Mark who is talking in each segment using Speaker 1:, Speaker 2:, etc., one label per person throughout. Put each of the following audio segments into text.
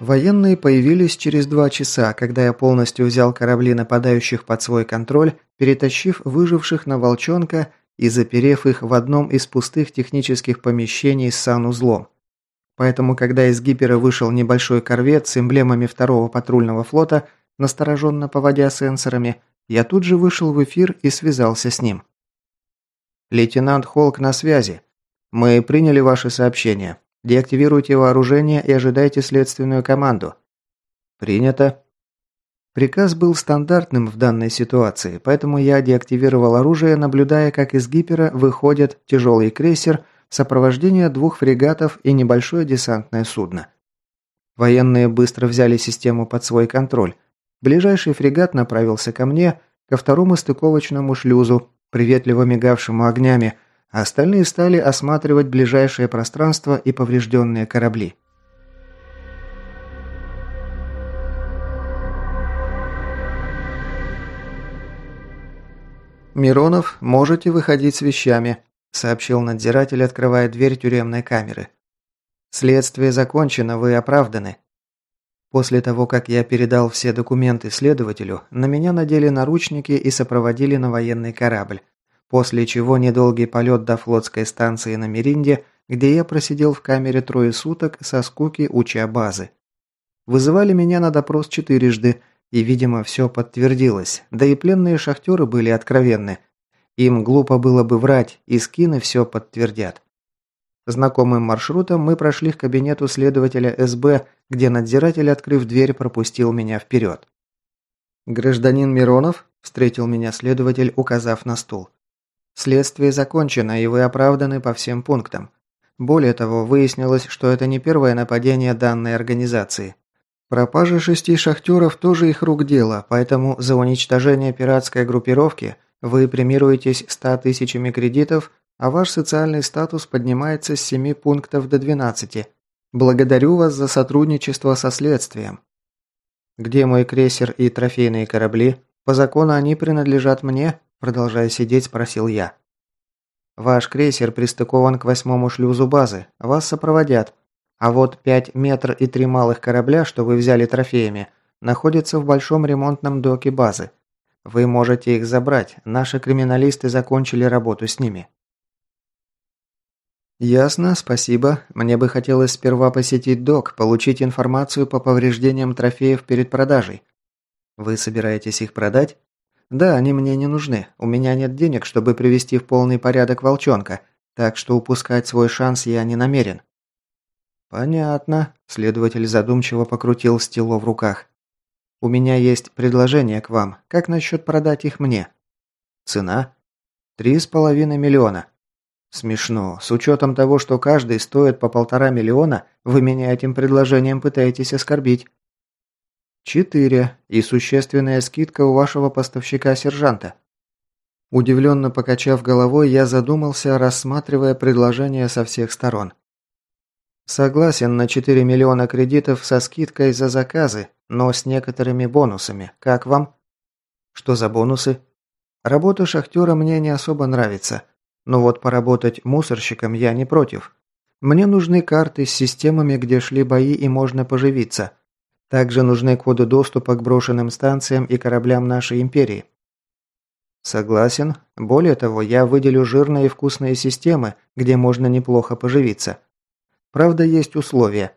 Speaker 1: Военные появились через два часа, когда я полностью взял корабли нападающих под свой контроль, перетащив выживших на «Волчонка» и заперев их в одном из пустых технических помещений с санузлом. Поэтому, когда из гипера вышел небольшой корвет с эмблемами второго патрульного флота, настороженно поводя сенсорами, я тут же вышел в эфир и связался с ним. «Лейтенант Холк на связи. Мы приняли ваше сообщение. Деактивируйте вооружение и ожидайте следственную команду». «Принято». Приказ был стандартным в данной ситуации, поэтому я деактивировал оружие, наблюдая, как из гипера выходит тяжелый крейсер в сопровождении двух фрегатов и небольшое десантное судно. Военные быстро взяли систему под свой контроль. Ближайший фрегат направился ко мне, ко второму стыковочному шлюзу, приветливо мигавшему огнями, остальные стали осматривать ближайшее пространство и поврежденные корабли. «Миронов, можете выходить с вещами», – сообщил надзиратель, открывая дверь тюремной камеры. «Следствие закончено, вы оправданы». После того, как я передал все документы следователю, на меня надели наручники и сопроводили на военный корабль, после чего недолгий полет до флотской станции на Меринде, где я просидел в камере трое суток со скуки уча базы. Вызывали меня на допрос четырежды – и, видимо, все подтвердилось, да и пленные шахтеры были откровенны. Им глупо было бы врать, и скины все подтвердят. Знакомым маршрутом мы прошли к кабинету следователя СБ, где надзиратель, открыв дверь, пропустил меня вперед. «Гражданин Миронов?» – встретил меня следователь, указав на стул. «Следствие закончено, и вы оправданы по всем пунктам. Более того, выяснилось, что это не первое нападение данной организации. Пропажа шести шахтеров тоже их рук дело, поэтому за уничтожение пиратской группировки вы премируетесь 100 тысячами кредитов, а ваш социальный статус поднимается с 7 пунктов до 12. Благодарю вас за сотрудничество со следствием. Где мой крейсер и трофейные корабли? По закону они принадлежат мне, продолжая сидеть, спросил я. Ваш крейсер пристыкован к восьмому шлюзу базы. Вас сопроводят. А вот 5 метр и три малых корабля, что вы взяли трофеями, находятся в большом ремонтном доке базы. Вы можете их забрать, наши криминалисты закончили работу с ними. Ясно, спасибо. Мне бы хотелось сперва посетить док, получить информацию по повреждениям трофеев перед продажей. Вы собираетесь их продать? Да, они мне не нужны. У меня нет денег, чтобы привести в полный порядок волчонка, так что упускать свой шанс я не намерен. «Понятно», – следователь задумчиво покрутил стело в руках. «У меня есть предложение к вам. Как насчет продать их мне?» «Цена?» «Три с половиной миллиона». «Смешно. С учетом того, что каждый стоит по полтора миллиона, вы меня этим предложением пытаетесь оскорбить». «Четыре. И существенная скидка у вашего поставщика-сержанта». Удивленно покачав головой, я задумался, рассматривая предложение со всех сторон. Согласен на 4 миллиона кредитов со скидкой за заказы, но с некоторыми бонусами. Как вам? Что за бонусы? Работа шахтера мне не особо нравится. Но вот поработать мусорщиком я не против. Мне нужны карты с системами, где шли бои и можно поживиться. Также нужны коды доступа к брошенным станциям и кораблям нашей империи. Согласен. Более того, я выделю жирные и вкусные системы, где можно неплохо поживиться. Правда, есть условия.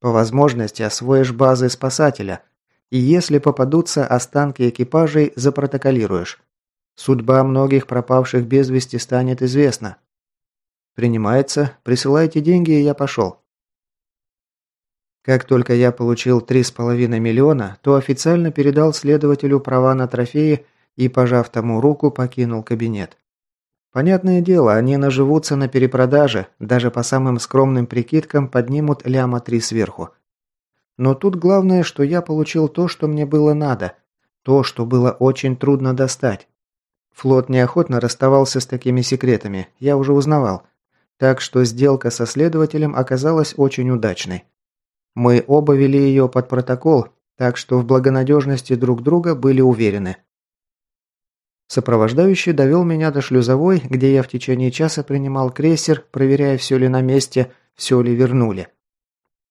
Speaker 1: По возможности освоишь базы спасателя. И если попадутся останки экипажей, запротоколируешь. Судьба многих пропавших без вести станет известна. Принимается. Присылайте деньги, и я пошел. Как только я получил 3,5 миллиона, то официально передал следователю права на трофеи и, пожав тому руку, покинул кабинет. Понятное дело, они наживутся на перепродаже, даже по самым скромным прикидкам поднимут ляма три сверху. Но тут главное, что я получил то, что мне было надо. То, что было очень трудно достать. Флот неохотно расставался с такими секретами, я уже узнавал. Так что сделка со следователем оказалась очень удачной. Мы оба вели ее под протокол, так что в благонадежности друг друга были уверены. Сопровождающий довел меня до шлюзовой, где я в течение часа принимал крейсер, проверяя, все ли на месте, все ли вернули.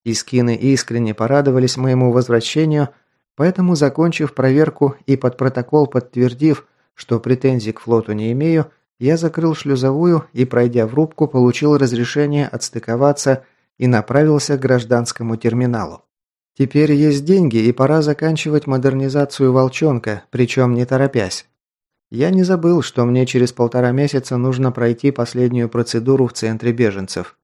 Speaker 1: Искины искренне порадовались моему возвращению, поэтому, закончив проверку и под протокол подтвердив, что претензий к флоту не имею, я закрыл шлюзовую и, пройдя в рубку, получил разрешение отстыковаться и направился к гражданскому терминалу. Теперь есть деньги и пора заканчивать модернизацию «Волчонка», причем не торопясь. Я не забыл, что мне через полтора месяца нужно пройти последнюю процедуру в центре беженцев.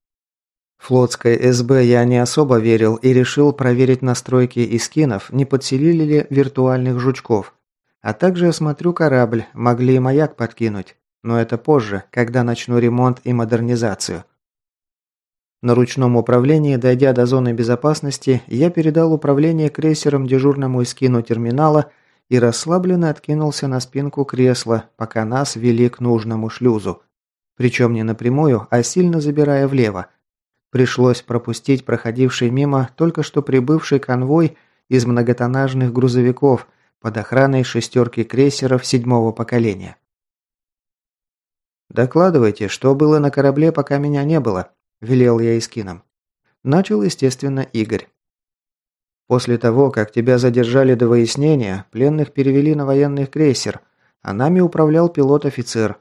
Speaker 1: Флотской СБ я не особо верил и решил проверить настройки и скинов, не подселили ли виртуальных жучков. А также осмотрю корабль, могли и маяк подкинуть. Но это позже, когда начну ремонт и модернизацию. На ручном управлении, дойдя до зоны безопасности, я передал управление крейсером дежурному эскину терминала и расслабленно откинулся на спинку кресла, пока нас вели к нужному шлюзу. Причем не напрямую, а сильно забирая влево. Пришлось пропустить проходивший мимо только что прибывший конвой из многотоннажных грузовиков под охраной шестерки крейсеров седьмого поколения. «Докладывайте, что было на корабле, пока меня не было», – велел я Искином. Начал, естественно, Игорь. После того, как тебя задержали до выяснения, пленных перевели на военный крейсер, а нами управлял пилот-офицер.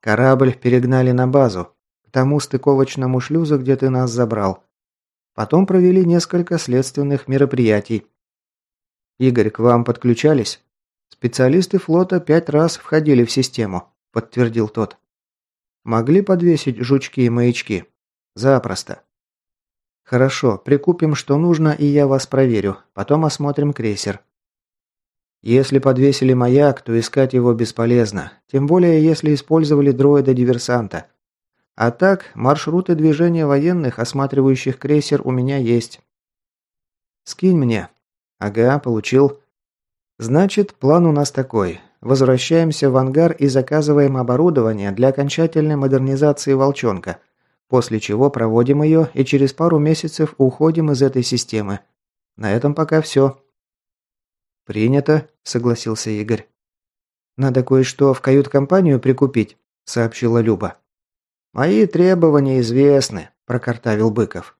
Speaker 1: Корабль перегнали на базу, к тому стыковочному шлюзу, где ты нас забрал. Потом провели несколько следственных мероприятий. Игорь, к вам подключались? Специалисты флота пять раз входили в систему, подтвердил тот. Могли подвесить жучки и маячки? Запросто. «Хорошо, прикупим, что нужно, и я вас проверю. Потом осмотрим крейсер». Если подвесили маяк, то искать его бесполезно. Тем более, если использовали дроида-диверсанта. А так, маршруты движения военных, осматривающих крейсер, у меня есть. «Скинь мне». «Ага, получил». «Значит, план у нас такой. Возвращаемся в ангар и заказываем оборудование для окончательной модернизации «Волчонка». После чего проводим ее и через пару месяцев уходим из этой системы. На этом пока все. «Принято», – согласился Игорь. «Надо кое-что в кают-компанию прикупить», – сообщила Люба. «Мои требования известны», – прокартавил Быков.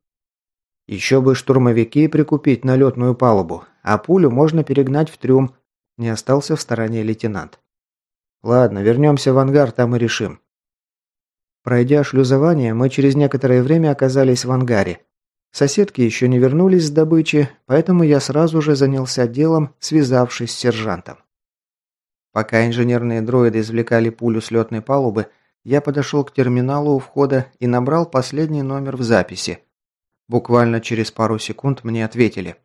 Speaker 1: «Еще бы штурмовики прикупить на летную палубу, а пулю можно перегнать в трюм», – не остался в стороне лейтенант. «Ладно, вернемся в ангар, там и решим. Пройдя шлюзование, мы через некоторое время оказались в ангаре. Соседки еще не вернулись с добычи, поэтому я сразу же занялся делом, связавшись с сержантом. Пока инженерные дроиды извлекали пулю с летной палубы, я подошел к терминалу у входа и набрал последний номер в записи. Буквально через пару секунд мне ответили.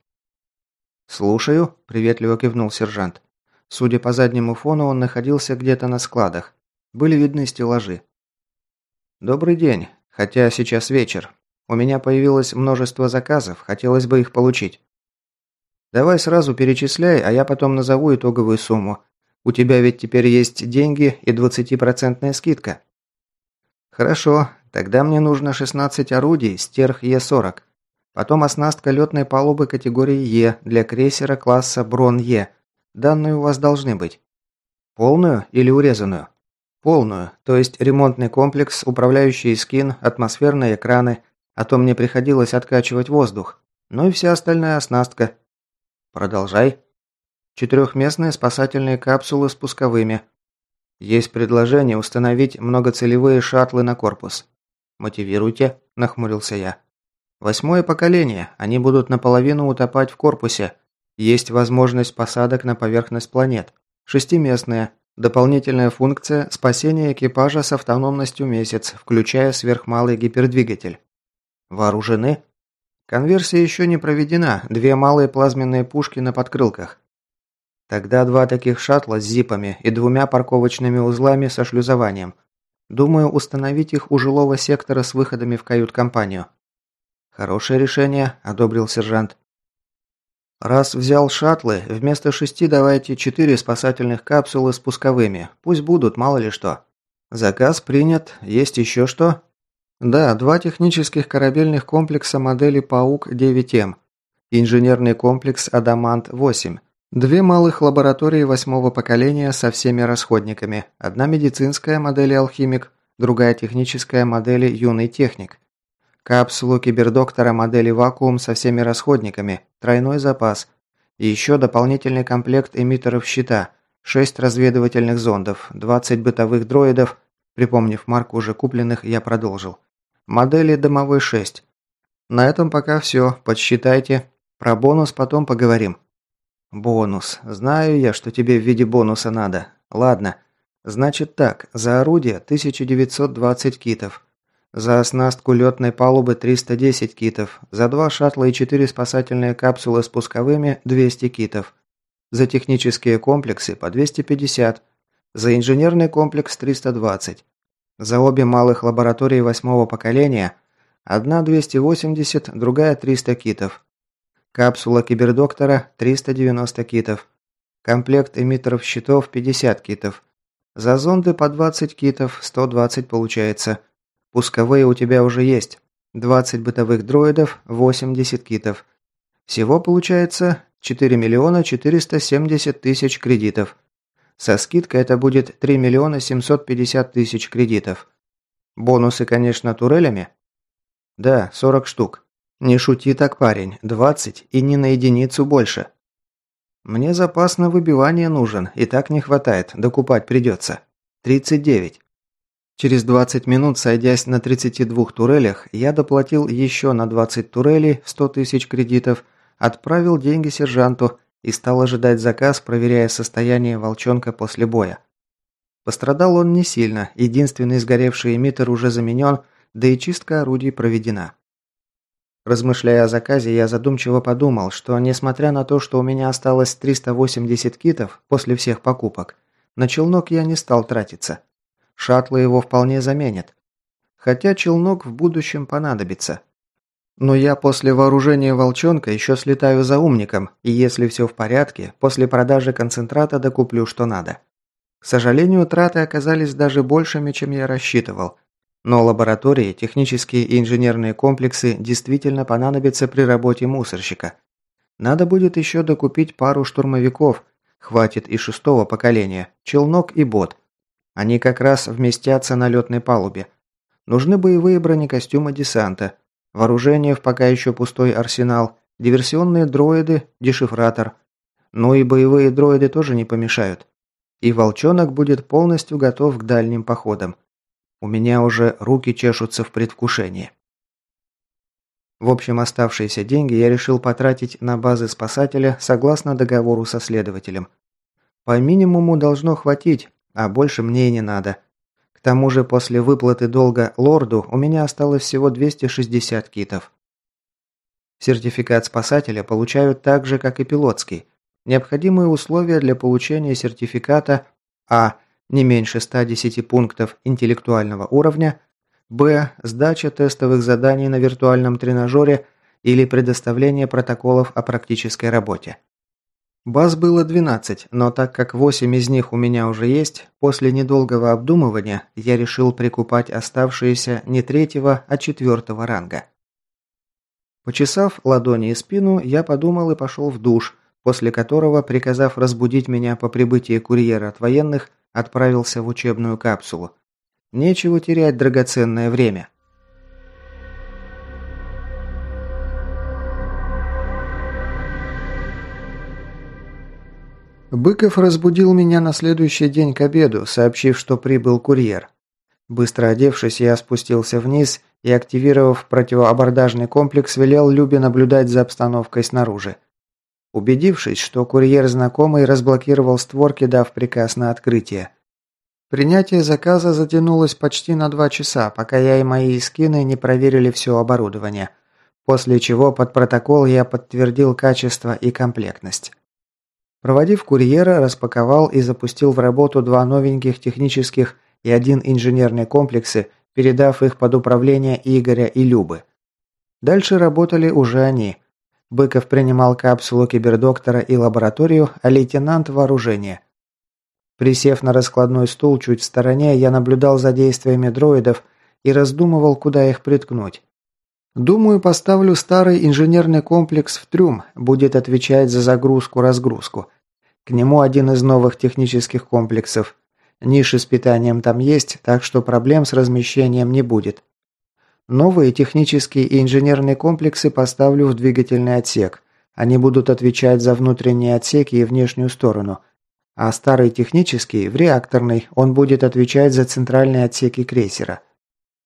Speaker 1: «Слушаю», – приветливо кивнул сержант. Судя по заднему фону, он находился где-то на складах. Были видны стеллажи. «Добрый день. Хотя сейчас вечер. У меня появилось множество заказов, хотелось бы их получить». «Давай сразу перечисляй, а я потом назову итоговую сумму. У тебя ведь теперь есть деньги и 20% скидка». «Хорошо. Тогда мне нужно 16 орудий стерх Е-40. Потом оснастка летной палубы категории Е для крейсера класса Брон-Е. Данные у вас должны быть. Полную или урезанную?» Полную, то есть ремонтный комплекс, управляющий скин, атмосферные экраны, а то мне приходилось откачивать воздух. Ну и вся остальная оснастка. Продолжай. Четырехместные спасательные капсулы с пусковыми. Есть предложение установить многоцелевые шаттлы на корпус. Мотивируйте, нахмурился я. Восьмое поколение, они будут наполовину утопать в корпусе. Есть возможность посадок на поверхность планет. Шестиместные, Дополнительная функция – спасение экипажа с автономностью месяц, включая сверхмалый гипердвигатель. Вооружены? Конверсия еще не проведена, две малые плазменные пушки на подкрылках. Тогда два таких шаттла с зипами и двумя парковочными узлами со шлюзованием. Думаю, установить их у жилого сектора с выходами в кают-компанию. Хорошее решение, одобрил сержант. Раз взял шаттлы, вместо шести давайте четыре спасательных капсулы с пусковыми. Пусть будут, мало ли что. Заказ принят. Есть еще что? Да, два технических корабельных комплекса модели «Паук-9М». Инженерный комплекс «Адамант-8». Две малых лаборатории восьмого поколения со всеми расходниками. Одна медицинская модель «Алхимик», другая техническая модель «Юный техник». Капсулу кибердоктора модели «Вакуум» со всеми расходниками, тройной запас. И еще дополнительный комплект эмиттеров щита, 6 разведывательных зондов, 20 бытовых дроидов. Припомнив марку уже купленных, я продолжил. Модели «Домовой 6». На этом пока все, подсчитайте. Про бонус потом поговорим. Бонус. Знаю я, что тебе в виде бонуса надо. Ладно. Значит так, за орудие 1920 китов. За оснастку летной палубы 310 китов. За два шаттла и четыре спасательные капсулы с пусковыми 200 китов. За технические комплексы по 250. За инженерный комплекс 320. За обе малых лаборатории восьмого поколения одна 280, другая 300 китов. Капсула кибердоктора 390 китов. Комплект эмиттеров щитов 50 китов. За зонды по 20 китов, 120 получается. Пусковые у тебя уже есть. 20 бытовых дроидов, 80 китов. Всего получается 4 миллиона 470 тысяч кредитов. Со скидкой это будет 3 миллиона 750 тысяч кредитов. Бонусы, конечно, турелями? Да, 40 штук. Не шути так, парень. 20 и не на единицу больше. Мне запас на выбивание нужен, и так не хватает, докупать придется. 39. Через 20 минут, сойдясь на 32 турелях, я доплатил еще на 20 турелей 100 тысяч кредитов, отправил деньги сержанту и стал ожидать заказ, проверяя состояние волчонка после боя. Пострадал он не сильно, единственный сгоревший эмиттер уже заменен, да и чистка орудий проведена. Размышляя о заказе, я задумчиво подумал, что несмотря на то, что у меня осталось 380 китов после всех покупок, на челнок я не стал тратиться. Шаттлы его вполне заменят. Хотя челнок в будущем понадобится. Но я после вооружения волчонка еще слетаю за умником, и если все в порядке, после продажи концентрата докуплю что надо. К сожалению, траты оказались даже большими, чем я рассчитывал. Но лаборатории, технические и инженерные комплексы действительно понадобятся при работе мусорщика. Надо будет еще докупить пару штурмовиков, хватит и шестого поколения, челнок и бот – они как раз вместятся на летной палубе. Нужны боевые бронекостюмы десанта, вооружение в пока еще пустой арсенал, диверсионные дроиды, дешифратор. Ну и боевые дроиды тоже не помешают. И волчонок будет полностью готов к дальним походам. У меня уже руки чешутся в предвкушении. В общем, оставшиеся деньги я решил потратить на базы спасателя согласно договору со следователем. По минимуму должно хватить, а больше мне и не надо. К тому же после выплаты долга лорду у меня осталось всего 260 китов. Сертификат спасателя получают так же, как и пилотский. Необходимые условия для получения сертификата А. Не меньше 110 пунктов интеллектуального уровня. Б. Сдача тестовых заданий на виртуальном тренажере или предоставление протоколов о практической работе. Баз было 12, но так как 8 из них у меня уже есть, после недолгого обдумывания я решил прикупать оставшиеся не третьего, а четвертого ранга. Почесав ладони и спину, я подумал и пошел в душ, после которого, приказав разбудить меня по прибытии курьера от военных, отправился в учебную капсулу. Нечего терять драгоценное время. Быков разбудил меня на следующий день к обеду, сообщив, что прибыл курьер. Быстро одевшись, я спустился вниз и, активировав противоабордажный комплекс, велел Любе наблюдать за обстановкой снаружи. Убедившись, что курьер знакомый, разблокировал створки, дав приказ на открытие. Принятие заказа затянулось почти на два часа, пока я и мои скины не проверили все оборудование. После чего под протокол я подтвердил качество и комплектность. Проводив курьера, распаковал и запустил в работу два новеньких технических и один инженерный комплексы, передав их под управление Игоря и Любы. Дальше работали уже они. Быков принимал капсулу кибердоктора и лабораторию, а лейтенант – вооружение. Присев на раскладной стул чуть в стороне, я наблюдал за действиями дроидов и раздумывал, куда их приткнуть. Думаю, поставлю старый инженерный комплекс в трюм, будет отвечать за загрузку-разгрузку. К нему один из новых технических комплексов. Ниши с питанием там есть, так что проблем с размещением не будет. Новые технические и инженерные комплексы поставлю в двигательный отсек. Они будут отвечать за внутренние отсеки и внешнюю сторону. А старый технический, в реакторный, он будет отвечать за центральные отсеки крейсера.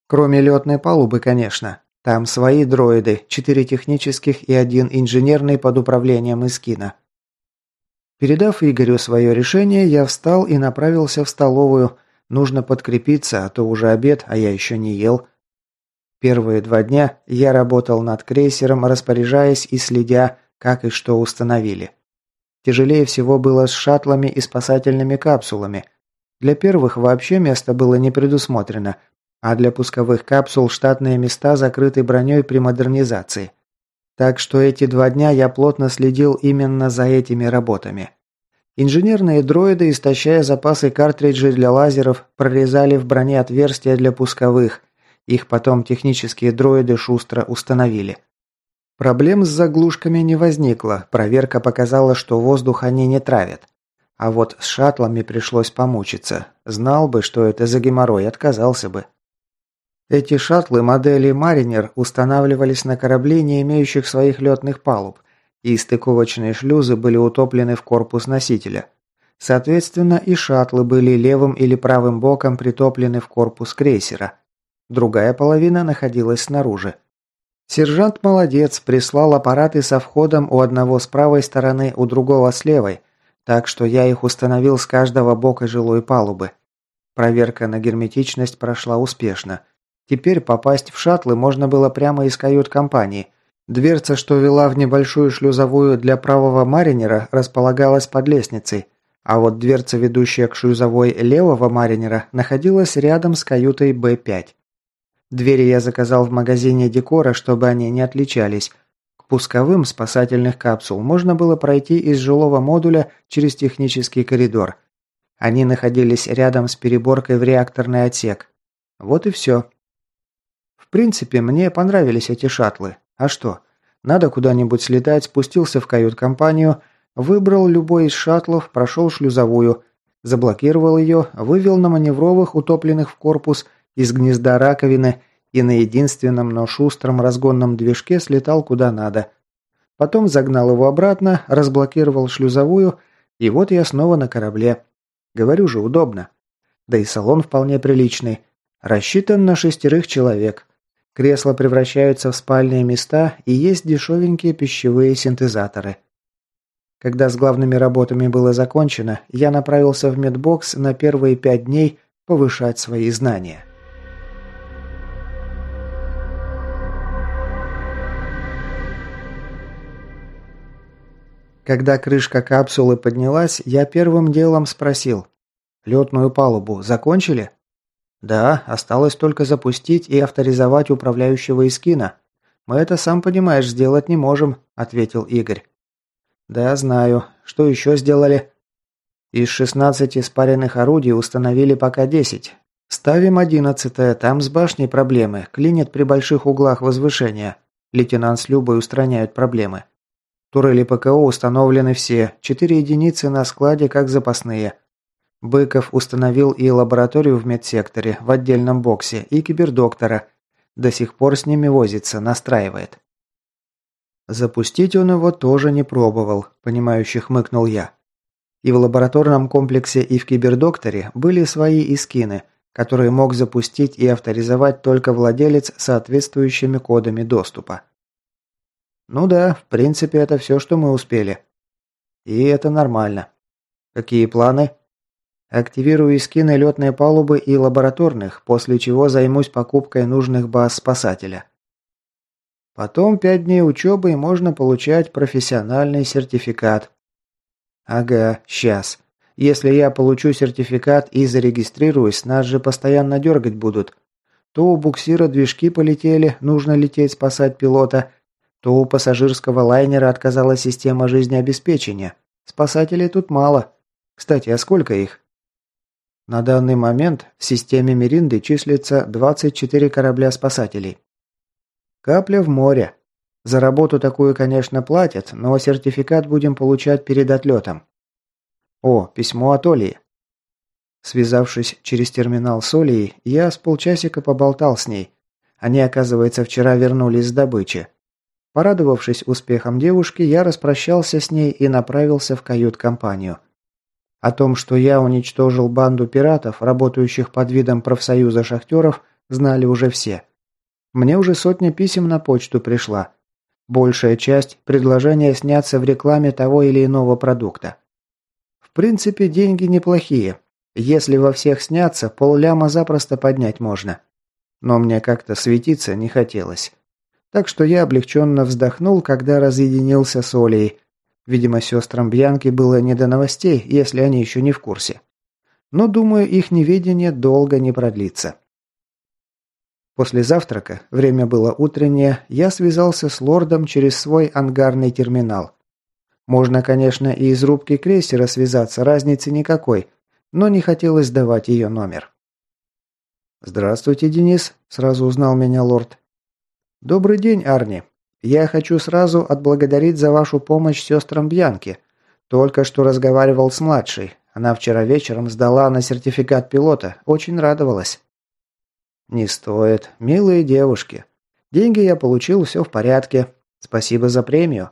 Speaker 1: Кроме летной палубы, конечно. Там свои дроиды, четыре технических и один инженерный под управлением Искина. Передав Игорю свое решение, я встал и направился в столовую. Нужно подкрепиться, а то уже обед, а я еще не ел. Первые два дня я работал над крейсером, распоряжаясь и следя, как и что установили. Тяжелее всего было с шаттлами и спасательными капсулами. Для первых вообще место было не предусмотрено, а для пусковых капсул штатные места закрыты броней при модернизации. Так что эти два дня я плотно следил именно за этими работами. Инженерные дроиды, истощая запасы картриджей для лазеров, прорезали в броне отверстия для пусковых, их потом технические дроиды шустро установили. Проблем с заглушками не возникло, проверка показала, что воздух они не травят. А вот с шаттлами пришлось помучиться. Знал бы, что это за геморрой, отказался бы. Эти шаттлы модели «Маринер» устанавливались на корабли, не имеющих своих летных палуб, и стыковочные шлюзы были утоплены в корпус носителя. Соответственно, и шаттлы были левым или правым боком притоплены в корпус крейсера. Другая половина находилась снаружи. Сержант молодец, прислал аппараты со входом у одного с правой стороны, у другого с левой, так что я их установил с каждого бока жилой палубы. Проверка на герметичность прошла успешно. Теперь попасть в шаттлы можно было прямо из кают-компании. Дверца, что вела в небольшую шлюзовую для правого маринера, располагалась под лестницей, а вот дверца, ведущая к шлюзовой левого маринера, находилась рядом с каютой Б-5. Двери я заказал в магазине декора, чтобы они не отличались. К пусковым спасательных капсул можно было пройти из жилого модуля через технический коридор. Они находились рядом с переборкой в реакторный отсек. Вот и все. В принципе, мне понравились эти шаттлы. А что? Надо куда-нибудь слетать, спустился в кают-компанию, выбрал любой из шаттлов, прошел шлюзовую, заблокировал ее, вывел на маневровых, утопленных в корпус – из гнезда раковины и на единственном, но шустром разгонном движке слетал куда надо. Потом загнал его обратно, разблокировал шлюзовую, и вот я снова на корабле. Говорю же, удобно. Да и салон вполне приличный. Рассчитан на шестерых человек. Кресла превращаются в спальные места и есть дешевенькие пищевые синтезаторы. Когда с главными работами было закончено, я направился в медбокс на первые пять дней повышать свои знания. Когда крышка капсулы поднялась, я первым делом спросил. «Летную палубу закончили?» «Да, осталось только запустить и авторизовать управляющего Искина. Мы это, сам понимаешь, сделать не можем», – ответил Игорь. «Да, знаю. Что еще сделали?» «Из 16 спаренных орудий установили пока 10. Ставим одиннадцатое, там с башней проблемы, клинит при больших углах возвышения. Лейтенант с Любой устраняют проблемы. Турели ПКО установлены все, четыре единицы на складе как запасные. Быков установил и лабораторию в медсекторе, в отдельном боксе, и кибердоктора. До сих пор с ними возится, настраивает. Запустить он его тоже не пробовал, понимающе хмыкнул я. И в лабораторном комплексе, и в кибердокторе были свои искины, которые мог запустить и авторизовать только владелец соответствующими кодами доступа. Ну да, в принципе, это все, что мы успели. И это нормально. Какие планы? Активирую скины летной палубы и лабораторных, после чего займусь покупкой нужных баз спасателя. Потом пять дней учебы и можно получать профессиональный сертификат. Ага, сейчас. Если я получу сертификат и зарегистрируюсь, нас же постоянно дергать будут. То у буксира движки полетели, нужно лететь спасать пилота – то у пассажирского лайнера отказала система жизнеобеспечения. Спасателей тут мало. Кстати, а сколько их? На данный момент в системе Меринды числится 24 корабля спасателей. Капля в море. За работу такую, конечно, платят, но сертификат будем получать перед отлетом. О, письмо от Олии. Связавшись через терминал с Олией, я с полчасика поболтал с ней. Они, оказывается, вчера вернулись с добычи. Порадовавшись успехом девушки, я распрощался с ней и направился в кают-компанию. О том, что я уничтожил банду пиратов, работающих под видом профсоюза шахтеров, знали уже все. Мне уже сотня писем на почту пришла. Большая часть – предложения сняться в рекламе того или иного продукта. В принципе, деньги неплохие. Если во всех сняться, полляма запросто поднять можно. Но мне как-то светиться не хотелось. Так что я облегченно вздохнул, когда разъединился с Олей. Видимо, сестрам Бьянки было не до новостей, если они еще не в курсе. Но, думаю, их неведение долго не продлится. После завтрака, время было утреннее, я связался с лордом через свой ангарный терминал. Можно, конечно, и из рубки крейсера связаться, разницы никакой, но не хотелось давать ее номер. «Здравствуйте, Денис», – сразу узнал меня лорд. «Добрый день, Арни. Я хочу сразу отблагодарить за вашу помощь сестрам Бьянки. Только что разговаривал с младшей. Она вчера вечером сдала на сертификат пилота. Очень радовалась». «Не стоит. Милые девушки. Деньги я получил, все в порядке. Спасибо за премию.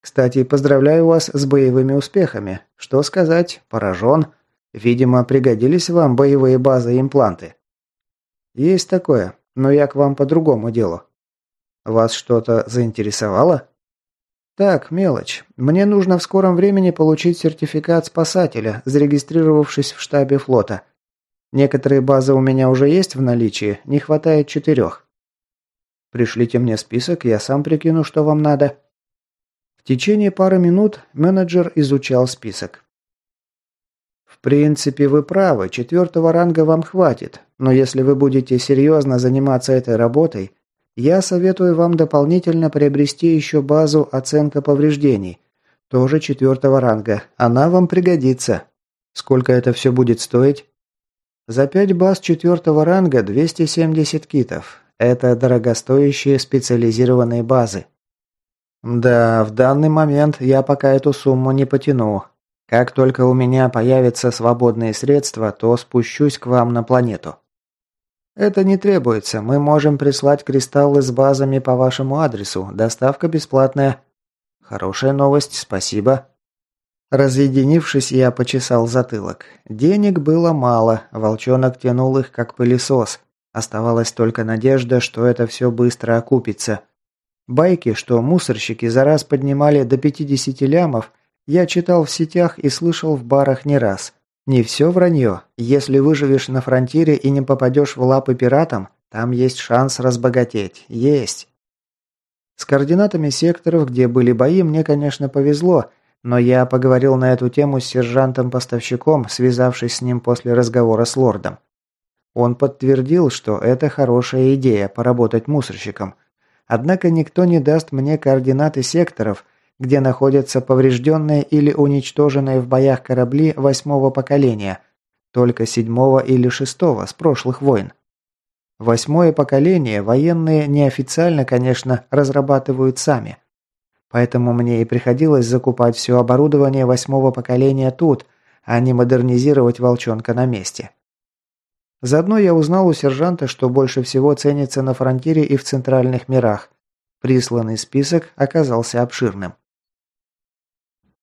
Speaker 1: Кстати, поздравляю вас с боевыми успехами. Что сказать, поражен. Видимо, пригодились вам боевые базы и импланты». «Есть такое, но я к вам по другому делу. Вас что-то заинтересовало? Так, мелочь. Мне нужно в скором времени получить сертификат спасателя, зарегистрировавшись в штабе флота. Некоторые базы у меня уже есть в наличии, не хватает четырех. Пришлите мне список, я сам прикину, что вам надо. В течение пары минут менеджер изучал список. В принципе, вы правы, четвертого ранга вам хватит, но если вы будете серьезно заниматься этой работой, я советую вам дополнительно приобрести еще базу оценка повреждений. Тоже четвертого ранга. Она вам пригодится. Сколько это все будет стоить? За пять баз четвертого ранга 270 китов. Это дорогостоящие специализированные базы. Да, в данный момент я пока эту сумму не потяну. Как только у меня появятся свободные средства, то спущусь к вам на планету. «Это не требуется. Мы можем прислать кристаллы с базами по вашему адресу. Доставка бесплатная». «Хорошая новость, спасибо». Разъединившись, я почесал затылок. Денег было мало, волчонок тянул их как пылесос. Оставалась только надежда, что это все быстро окупится. Байки, что мусорщики за раз поднимали до 50 лямов, я читал в сетях и слышал в барах не раз. Не все вранье. Если выживешь на фронтире и не попадешь в лапы пиратам, там есть шанс разбогатеть. Есть. С координатами секторов, где были бои, мне, конечно, повезло, но я поговорил на эту тему с сержантом-поставщиком, связавшись с ним после разговора с лордом. Он подтвердил, что это хорошая идея поработать мусорщиком. Однако никто не даст мне координаты секторов – где находятся поврежденные или уничтоженные в боях корабли восьмого поколения, только седьмого или шестого с прошлых войн. Восьмое поколение военные неофициально, конечно, разрабатывают сами. Поэтому мне и приходилось закупать все оборудование восьмого поколения тут, а не модернизировать волчонка на месте. Заодно я узнал у сержанта, что больше всего ценится на фронтире и в центральных мирах. Присланный список оказался обширным.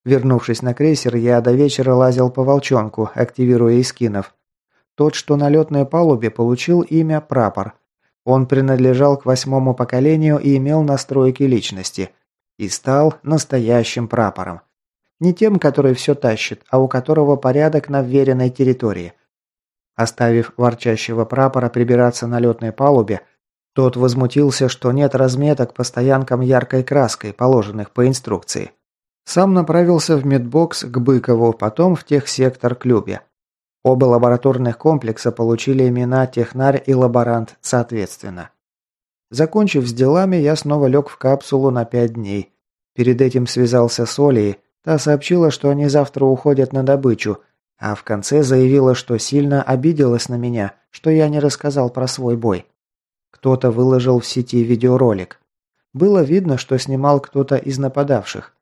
Speaker 1: Вернувшись на крейсер, я до вечера лазил по волчонку, активируя эскинов. Тот, что на летной палубе, получил имя Прапор. Он принадлежал к восьмому поколению и имел настройки личности. И стал настоящим прапором. Не тем, который все тащит, а у которого порядок на вверенной территории. Оставив ворчащего прапора прибираться на летной палубе, тот возмутился, что нет разметок по стоянкам яркой краской, положенных по инструкции. Сам направился в медбокс к Быкову, потом в техсектор к Любе. Оба лабораторных комплекса получили имена технарь и лаборант соответственно. Закончив с делами, я снова лег в капсулу на пять дней. Перед этим связался с Олей, та сообщила, что они завтра уходят на добычу, а в конце заявила, что сильно обиделась на меня, что я не рассказал про свой бой. Кто-то выложил в сети видеоролик. Было видно, что снимал кто-то из нападавших.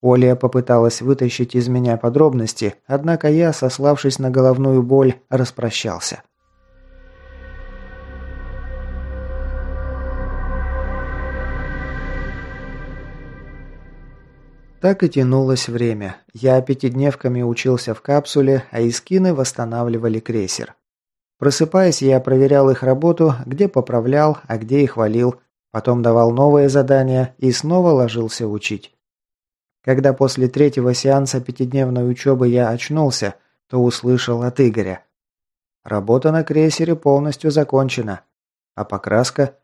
Speaker 1: Оля попыталась вытащить из меня подробности, однако я, сославшись на головную боль, распрощался. Так и тянулось время. Я пятидневками учился в капсуле, а искины восстанавливали крейсер. Просыпаясь, я проверял их работу, где поправлял, а где и хвалил. Потом давал новые задания и снова ложился учить. Когда после третьего сеанса пятидневной учебы я очнулся, то услышал от Игоря. Работа на крейсере полностью закончена. А покраска?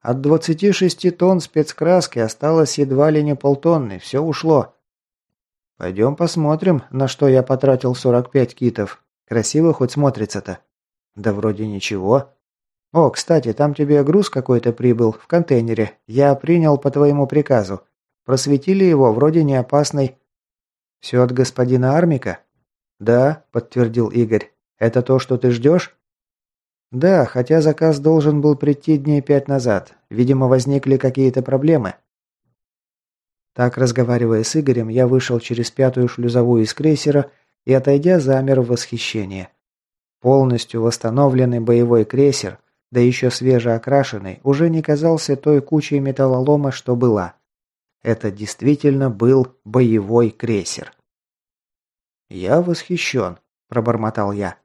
Speaker 1: От 26 тонн спецкраски осталось едва ли не полтонны, все ушло. Пойдем посмотрим, на что я потратил 45 китов. Красиво хоть смотрится-то. Да вроде ничего. О, кстати, там тебе груз какой-то прибыл в контейнере. Я принял по твоему приказу. Просветили его, вроде не опасный. Все от господина Армика? Да, подтвердил Игорь. Это то, что ты ждешь? Да, хотя заказ должен был прийти дней пять назад. Видимо, возникли какие-то проблемы. Так, разговаривая с Игорем, я вышел через пятую шлюзовую из крейсера и, отойдя, замер в восхищении. Полностью восстановленный боевой крейсер, да еще свежеокрашенный, уже не казался той кучей металлолома, что была. Это действительно был боевой крейсер. «Я восхищен», – пробормотал я.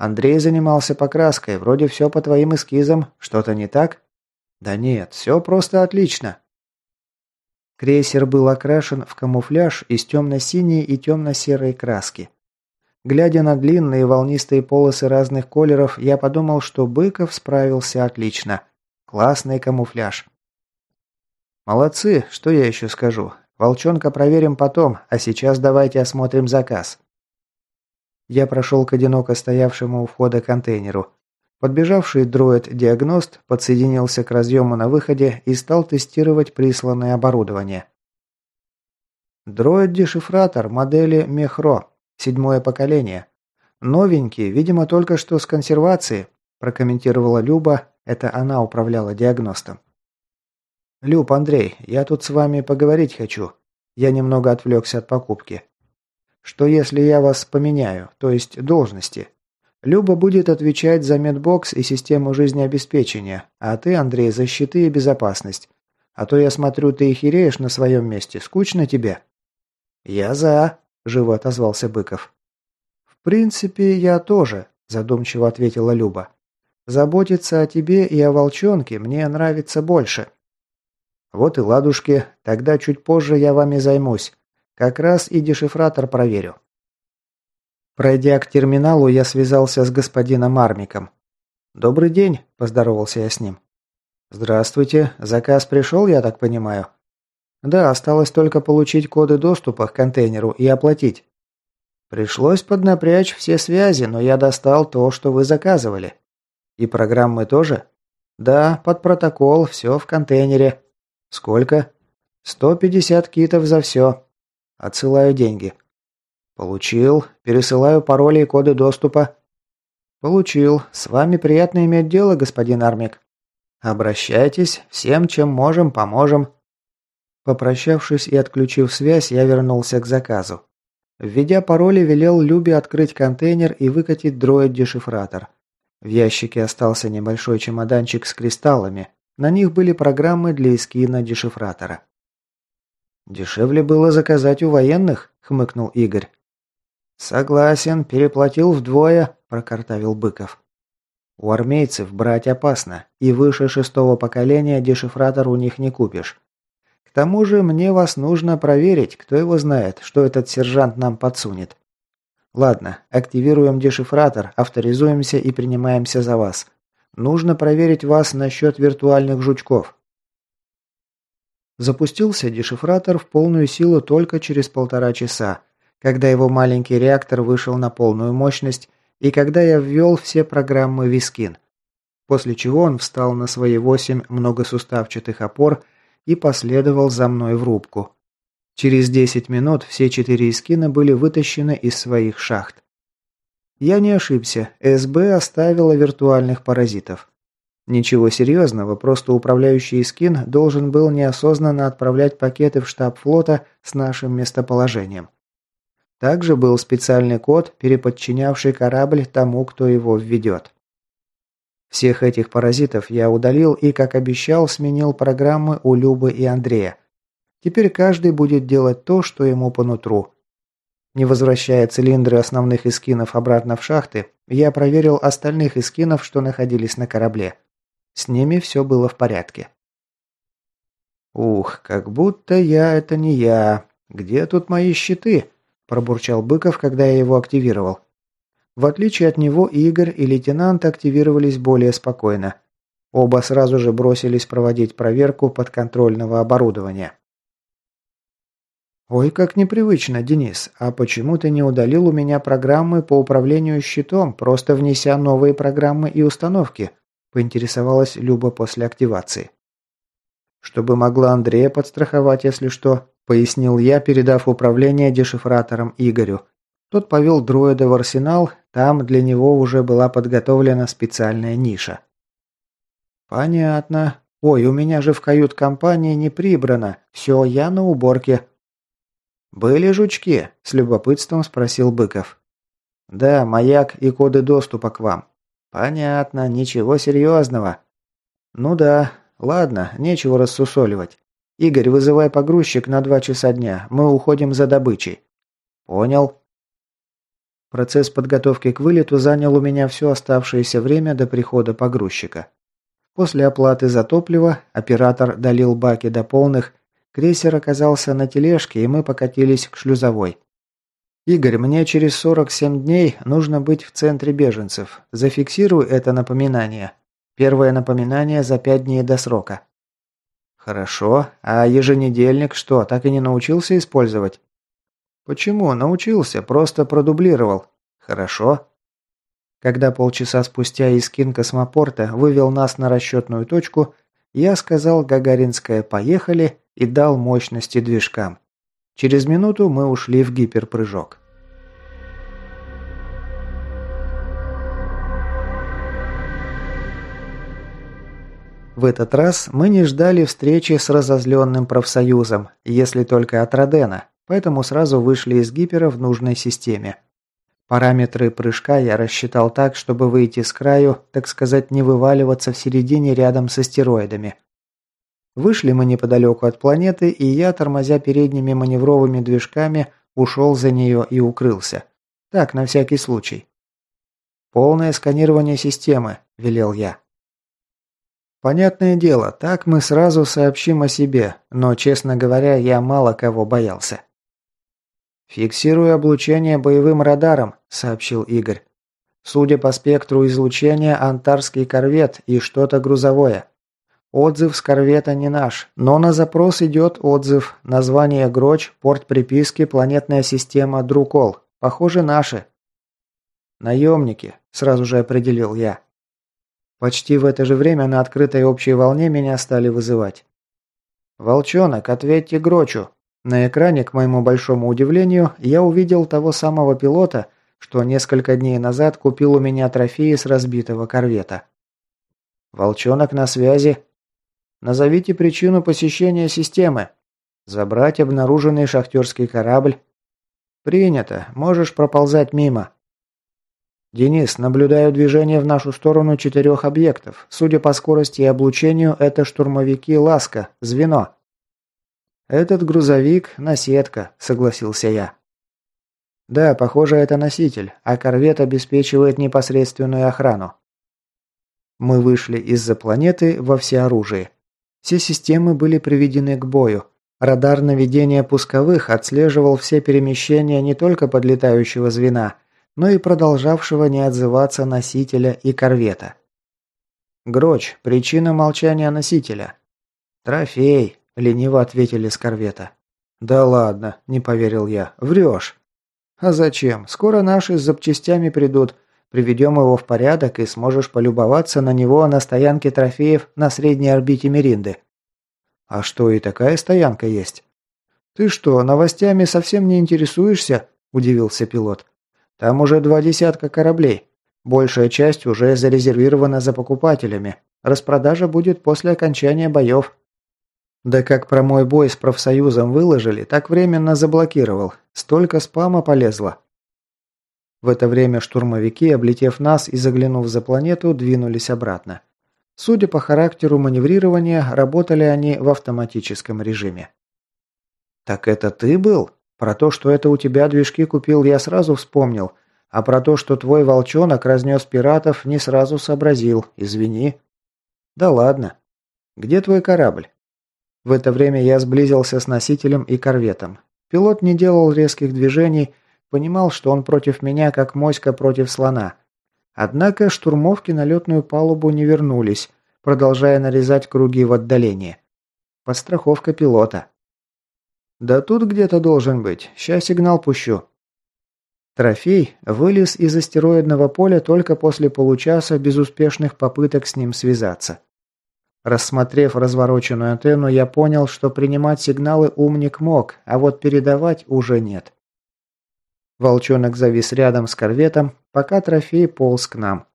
Speaker 1: Андрей занимался покраской, вроде все по твоим эскизам. Что-то не так? Да нет, все просто отлично. Крейсер был окрашен в камуфляж из темно-синей и темно-серой краски. Глядя на длинные волнистые полосы разных колеров, я подумал, что Быков справился отлично. Классный камуфляж. Молодцы, что я еще скажу. Волчонка проверим потом, а сейчас давайте осмотрим заказ. Я прошел к одиноко стоявшему у входа контейнеру. Подбежавший дроид-диагност подсоединился к разъему на выходе и стал тестировать присланное оборудование. Дроид-дешифратор модели Мехро, седьмое поколение. Новенький, видимо, только что с консервации, прокомментировала Люба, это она управляла диагностом. «Люб, Андрей, я тут с вами поговорить хочу. Я немного отвлекся от покупки. Что если я вас поменяю, то есть должности? Люба будет отвечать за медбокс и систему жизнеобеспечения, а ты, Андрей, за щиты и безопасность. А то я смотрю, ты хереешь на своем месте. Скучно тебе?» «Я за», – живо отозвался Быков. «В принципе, я тоже», – задумчиво ответила Люба. «Заботиться о тебе и о волчонке мне нравится больше». «Вот и ладушки, тогда чуть позже я вами займусь. Как раз и дешифратор проверю. Пройдя к терминалу, я связался с господином Армиком. «Добрый день», – поздоровался я с ним. «Здравствуйте. Заказ пришел, я так понимаю?» «Да, осталось только получить коды доступа к контейнеру и оплатить». «Пришлось поднапрячь все связи, но я достал то, что вы заказывали». «И программы тоже?» «Да, под протокол, все в контейнере». «Сколько?» «150 китов за все». Отсылаю деньги. Получил. Пересылаю пароли и коды доступа. Получил. С вами приятно иметь дело, господин Армик. Обращайтесь. Всем, чем можем, поможем. Попрощавшись и отключив связь, я вернулся к заказу. Введя пароли, велел Любе открыть контейнер и выкатить дроид-дешифратор. В ящике остался небольшой чемоданчик с кристаллами. На них были программы для эскина дешифратора. «Дешевле было заказать у военных», – хмыкнул Игорь. «Согласен, переплатил вдвое», – прокартавил Быков. «У армейцев брать опасно, и выше шестого поколения дешифратор у них не купишь. К тому же мне вас нужно проверить, кто его знает, что этот сержант нам подсунет. Ладно, активируем дешифратор, авторизуемся и принимаемся за вас. Нужно проверить вас насчет виртуальных жучков. Запустился дешифратор в полную силу только через полтора часа, когда его маленький реактор вышел на полную мощность и когда я ввел все программы Вискин. После чего он встал на свои восемь многосуставчатых опор и последовал за мной в рубку. Через 10 минут все четыре эскина были вытащены из своих шахт. Я не ошибся, СБ оставила виртуальных паразитов. Ничего серьезного, просто управляющий скин должен был неосознанно отправлять пакеты в штаб флота с нашим местоположением. Также был специальный код, переподчинявший корабль тому, кто его введет. Всех этих паразитов я удалил и, как обещал, сменил программы у Любы и Андрея. Теперь каждый будет делать то, что ему по нутру. Не возвращая цилиндры основных эскинов обратно в шахты, я проверил остальных эскинов, что находились на корабле. С ними все было в порядке. «Ух, как будто я это не я. Где тут мои щиты?» – пробурчал Быков, когда я его активировал. В отличие от него, Игорь и лейтенант активировались более спокойно. Оба сразу же бросились проводить проверку подконтрольного оборудования. «Ой, как непривычно, Денис. А почему ты не удалил у меня программы по управлению щитом, просто внеся новые программы и установки?» – поинтересовалась Люба после активации. «Чтобы могла Андрея подстраховать, если что», – пояснил я, передав управление дешифратором Игорю. Тот повел дроида в арсенал, там для него уже была подготовлена специальная ниша. «Понятно. Ой, у меня же в кают-компании не прибрано. Все, я на уборке», «Были жучки?» – с любопытством спросил Быков. «Да, маяк и коды доступа к вам». «Понятно, ничего серьезного». «Ну да, ладно, нечего рассусоливать. Игорь, вызывай погрузчик на два часа дня, мы уходим за добычей». «Понял». Процесс подготовки к вылету занял у меня все оставшееся время до прихода погрузчика. После оплаты за топливо оператор долил баки до полных Крейсер оказался на тележке, и мы покатились к шлюзовой. «Игорь, мне через 47 дней нужно быть в центре беженцев. Зафиксируй это напоминание. Первое напоминание за пять дней до срока». «Хорошо. А еженедельник что, так и не научился использовать?» «Почему? Научился, просто продублировал». «Хорошо». Когда полчаса спустя Искин космопорта вывел нас на расчетную точку, я сказал «Гагаринская, поехали» и дал мощности движкам. Через минуту мы ушли в гиперпрыжок. В этот раз мы не ждали встречи с разозленным профсоюзом, если только от Родена, поэтому сразу вышли из гипера в нужной системе. Параметры прыжка я рассчитал так, чтобы выйти с краю, так сказать, не вываливаться в середине рядом с астероидами – Вышли мы неподалеку от планеты, и я, тормозя передними маневровыми движками, ушел за нее и укрылся. Так, на всякий случай. «Полное сканирование системы», – велел я. Понятное дело, так мы сразу сообщим о себе, но, честно говоря, я мало кого боялся. «Фиксирую облучение боевым радаром», – сообщил Игорь. «Судя по спектру излучения, антарский корвет и что-то грузовое. Отзыв с корвета не наш, но на запрос идет отзыв. Название Гроч, порт приписки, планетная система Друкол. Похоже, наши. Наемники, сразу же определил я. Почти в это же время на открытой общей волне меня стали вызывать. «Волчонок, ответьте Грочу!» На экране, к моему большому удивлению, я увидел того самого пилота, что несколько дней назад купил у меня трофеи с разбитого корвета. «Волчонок на связи», Назовите причину посещения системы. Забрать обнаруженный шахтерский корабль. Принято. Можешь проползать мимо. Денис, наблюдаю движение в нашу сторону четырех объектов. Судя по скорости и облучению, это штурмовики «Ласка», звено. Этот грузовик – наседка, согласился я. Да, похоже, это носитель, а корвет обеспечивает непосредственную охрану. Мы вышли из-за планеты во всеоружии. Все системы были приведены к бою. Радар наведения пусковых отслеживал все перемещения не только подлетающего звена, но и продолжавшего не отзываться носителя и корвета. «Гроч, причина молчания носителя». «Трофей», – лениво ответили с корвета. «Да ладно», – не поверил я, – «врешь». «А зачем? Скоро наши с запчастями придут. Приведем его в порядок и сможешь полюбоваться на него на стоянке трофеев на средней орбите Меринды. А что, и такая стоянка есть? Ты что, новостями совсем не интересуешься? Удивился пилот. Там уже два десятка кораблей. Большая часть уже зарезервирована за покупателями. Распродажа будет после окончания боев. Да как про мой бой с профсоюзом выложили, так временно заблокировал. Столько спама полезло. В это время штурмовики, облетев нас и заглянув за планету, двинулись обратно. Судя по характеру маневрирования, работали они в автоматическом режиме. «Так это ты был? Про то, что это у тебя движки купил, я сразу вспомнил. А про то, что твой волчонок разнес пиратов, не сразу сообразил. Извини». «Да ладно. Где твой корабль?» В это время я сблизился с носителем и корветом. Пилот не делал резких движений, понимал, что он против меня, как моська против слона. Однако штурмовки на летную палубу не вернулись, продолжая нарезать круги в отдалении. Подстраховка пилота. «Да тут где-то должен быть. Сейчас сигнал пущу». Трофей вылез из астероидного поля только после получаса безуспешных попыток с ним связаться. Рассмотрев развороченную антенну, я понял, что принимать сигналы умник мог, а вот передавать уже нет. Волчонок завис рядом с корветом, пока трофей полз к нам.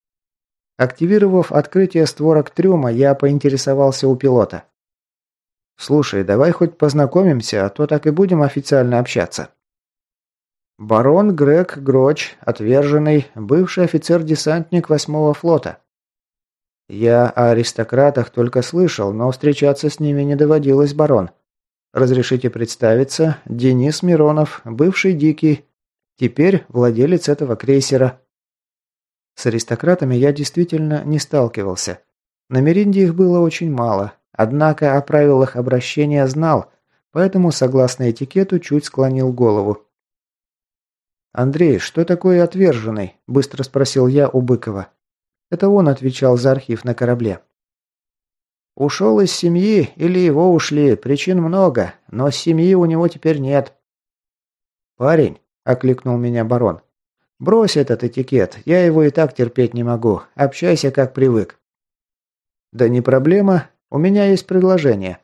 Speaker 1: Активировав открытие створок трюма, я поинтересовался у пилота. «Слушай, давай хоть познакомимся, а то так и будем официально общаться». Барон Грег Гроч, отверженный, бывший офицер-десантник восьмого флота. «Я о аристократах только слышал, но встречаться с ними не доводилось, барон. Разрешите представиться, Денис Миронов, бывший дикий, теперь владелец этого крейсера». С аристократами я действительно не сталкивался. На Меринде их было очень мало, однако о правилах обращения знал, поэтому, согласно этикету, чуть склонил голову. «Андрей, что такое отверженный?» – быстро спросил я у Быкова. Это он отвечал за архив на корабле. «Ушел из семьи или его ушли, причин много, но семьи у него теперь нет». «Парень», – окликнул меня барон, – «брось этот этикет, я его и так терпеть не могу, общайся как привык». «Да не проблема, у меня есть предложение.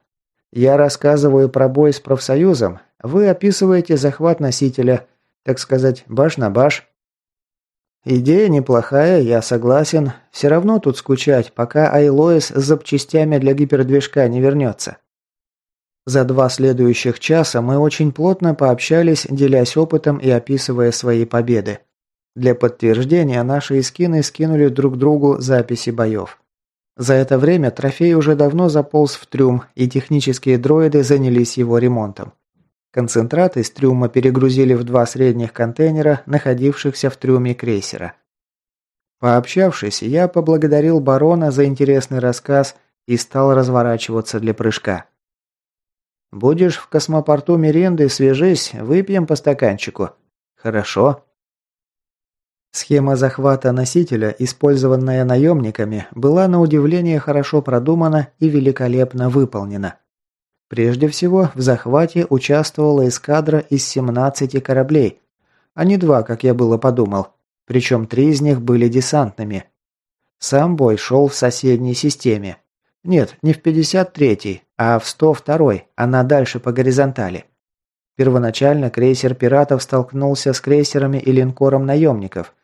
Speaker 1: Я рассказываю про бой с профсоюзом, вы описываете захват носителя, так сказать, баш на баш». «Идея неплохая, я согласен. Все равно тут скучать, пока Айлоис с запчастями для гипердвижка не вернется». За два следующих часа мы очень плотно пообщались, делясь опытом и описывая свои победы. Для подтверждения наши эскины скинули друг другу записи боев. За это время трофей уже давно заполз в трюм, и технические дроиды занялись его ремонтом. Концентрат из трюма перегрузили в два средних контейнера, находившихся в трюме крейсера. Пообщавшись, я поблагодарил барона за интересный рассказ и стал разворачиваться для прыжка. «Будешь в космопорту Меренды, свяжись, выпьем по стаканчику». «Хорошо». Схема захвата носителя, использованная наемниками, была на удивление хорошо продумана и великолепно выполнена. Прежде всего, в захвате участвовала эскадра из 17 кораблей, а не два, как я было подумал, причем три из них были десантными. Сам бой шел в соседней системе. Нет, не в 53-й, а в 102-й, она дальше по горизонтали. Первоначально крейсер пиратов столкнулся с крейсерами и линкором наемников.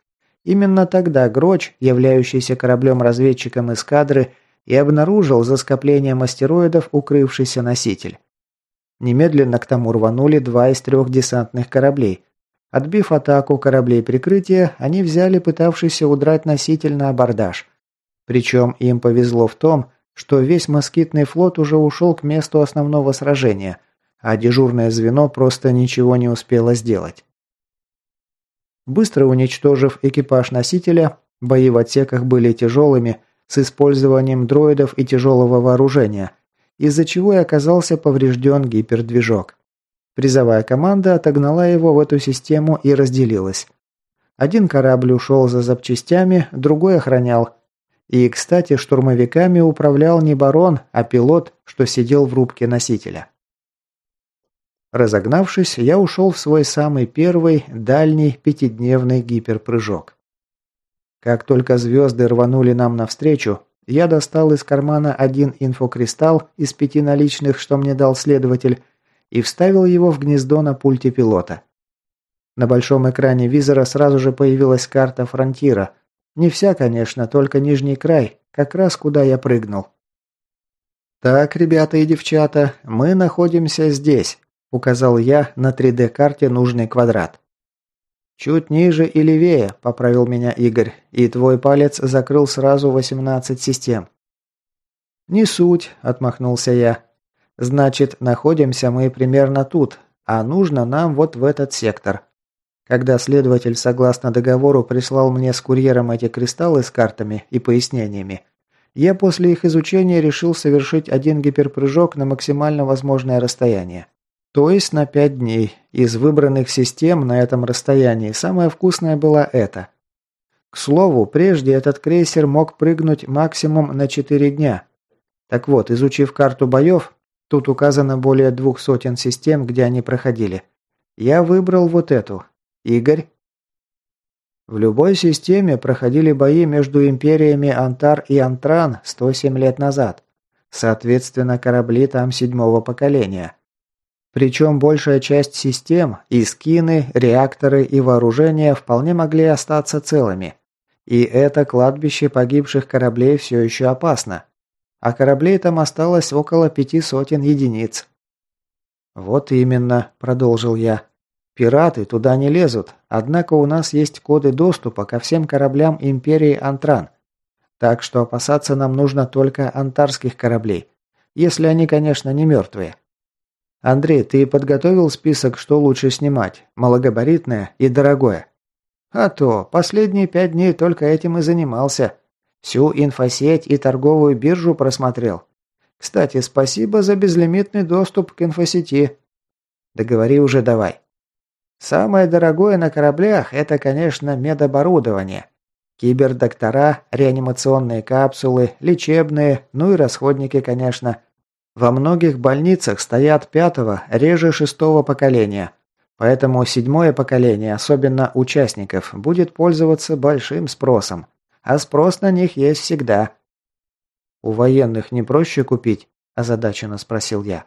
Speaker 1: Именно тогда Гроч, являющийся кораблем-разведчиком эскадры, и обнаружил за скоплением астероидов укрывшийся носитель. Немедленно к тому рванули два из трех десантных кораблей. Отбив атаку кораблей прикрытия, они взяли пытавшийся удрать носитель на абордаж. Причем им повезло в том, что весь москитный флот уже ушел к месту основного сражения, а дежурное звено просто ничего не успело сделать. Быстро уничтожив экипаж носителя, бои в отсеках были тяжелыми, с использованием дроидов и тяжелого вооружения, из-за чего и оказался поврежден гипердвижок. Призовая команда отогнала его в эту систему и разделилась. Один корабль ушел за запчастями, другой охранял. И, кстати, штурмовиками управлял не барон, а пилот, что сидел в рубке носителя. Разогнавшись, я ушел в свой самый первый, дальний, пятидневный гиперпрыжок. Как только звезды рванули нам навстречу, я достал из кармана один инфокристалл из пяти наличных, что мне дал следователь, и вставил его в гнездо на пульте пилота. На большом экране визора сразу же появилась карта фронтира. Не вся, конечно, только нижний край, как раз куда я прыгнул. «Так, ребята и девчата, мы находимся здесь», – указал я на 3D-карте нужный квадрат. «Чуть ниже и левее», – поправил меня Игорь, – «и твой палец закрыл сразу 18 систем». «Не суть», – отмахнулся я. «Значит, находимся мы примерно тут, а нужно нам вот в этот сектор. Когда следователь, согласно договору, прислал мне с курьером эти кристаллы с картами и пояснениями, я после их изучения решил совершить один гиперпрыжок на максимально возможное расстояние. То есть на 5 дней. Из выбранных систем на этом расстоянии самая вкусная была эта. К слову, прежде этот крейсер мог прыгнуть максимум на 4 дня. Так вот, изучив карту боев, тут указано более двух сотен систем, где они проходили. Я выбрал вот эту. Игорь? В любой системе проходили бои между империями Антар и Антран 107 лет назад. Соответственно, корабли там седьмого поколения. Причем большая часть систем, и скины, реакторы и вооружения вполне могли остаться целыми. И это кладбище погибших кораблей все еще опасно. А кораблей там осталось около пяти сотен единиц. «Вот именно», – продолжил я. «Пираты туда не лезут, однако у нас есть коды доступа ко всем кораблям Империи Антран. Так что опасаться нам нужно только антарских кораблей, если они, конечно, не мертвые». «Андрей, ты подготовил список, что лучше снимать? Малогабаритное и дорогое?» «А то, последние пять дней только этим и занимался. Всю инфосеть и торговую биржу просмотрел. Кстати, спасибо за безлимитный доступ к инфосети. Договори уже давай». «Самое дорогое на кораблях – это, конечно, медоборудование. Кибердоктора, реанимационные капсулы, лечебные, ну и расходники, конечно». Во многих больницах стоят пятого, реже шестого поколения. Поэтому седьмое поколение, особенно участников, будет пользоваться большим спросом. А спрос на них есть всегда. «У военных не проще купить?» – озадаченно спросил я.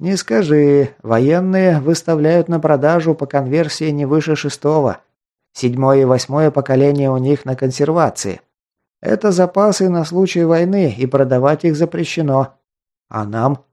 Speaker 1: «Не скажи. Военные выставляют на продажу по конверсии не выше шестого. Седьмое и восьмое поколение у них на консервации. Это запасы на случай войны, и продавать их запрещено. А нам?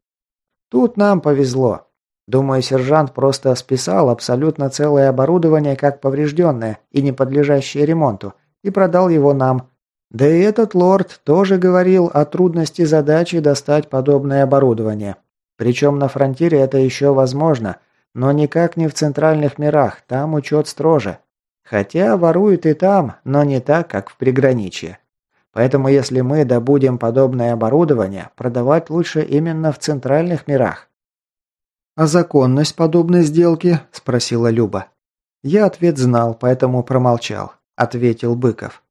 Speaker 1: Тут нам повезло. Думаю, сержант просто списал абсолютно целое оборудование как поврежденное и не подлежащее ремонту, и продал его нам. Да и этот лорд тоже говорил о трудности задачи достать подобное оборудование. Причем на фронтире это еще возможно, но никак не в центральных мирах, там учет строже. Хотя воруют и там, но не так, как в приграничье. Поэтому если мы добудем подобное оборудование, продавать лучше именно в центральных мирах. «А законность подобной сделки?» – спросила Люба. Я ответ знал, поэтому промолчал. Ответил Быков.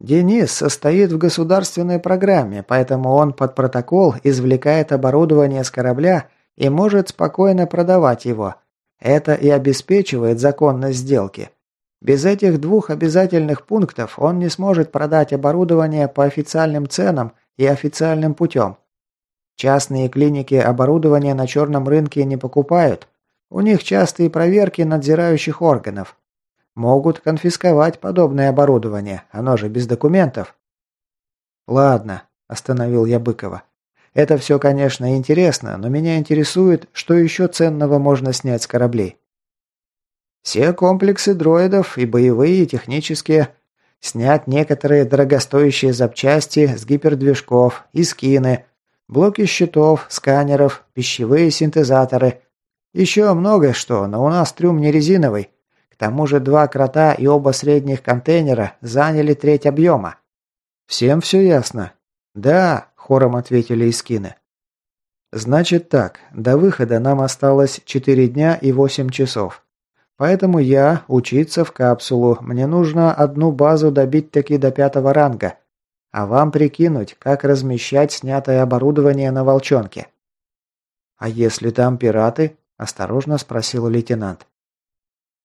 Speaker 1: Денис состоит в государственной программе, поэтому он под протокол извлекает оборудование с корабля и может спокойно продавать его. Это и обеспечивает законность сделки. Без этих двух обязательных пунктов он не сможет продать оборудование по официальным ценам и официальным путем. Частные клиники оборудование на черном рынке не покупают. У них частые проверки надзирающих органов. Могут конфисковать подобное оборудование, оно же без документов. «Ладно», – остановил я Быкова. «Это все, конечно, интересно, но меня интересует, что еще ценного можно снять с кораблей». Все комплексы дроидов, и боевые, и технические. Снять некоторые дорогостоящие запчасти с гипердвижков и скины, блоки щитов, сканеров, пищевые синтезаторы. Еще многое что, но у нас трюм не резиновый. Тому же два крота и оба средних контейнера заняли треть объема. Всем все ясно? Да, хором ответили и скины. Значит так, до выхода нам осталось 4 дня и 8 часов. Поэтому я учиться в капсулу. Мне нужно одну базу добить таки до пятого ранга. А вам прикинуть, как размещать снятое оборудование на Волчонке. А если там пираты? Осторожно спросил лейтенант.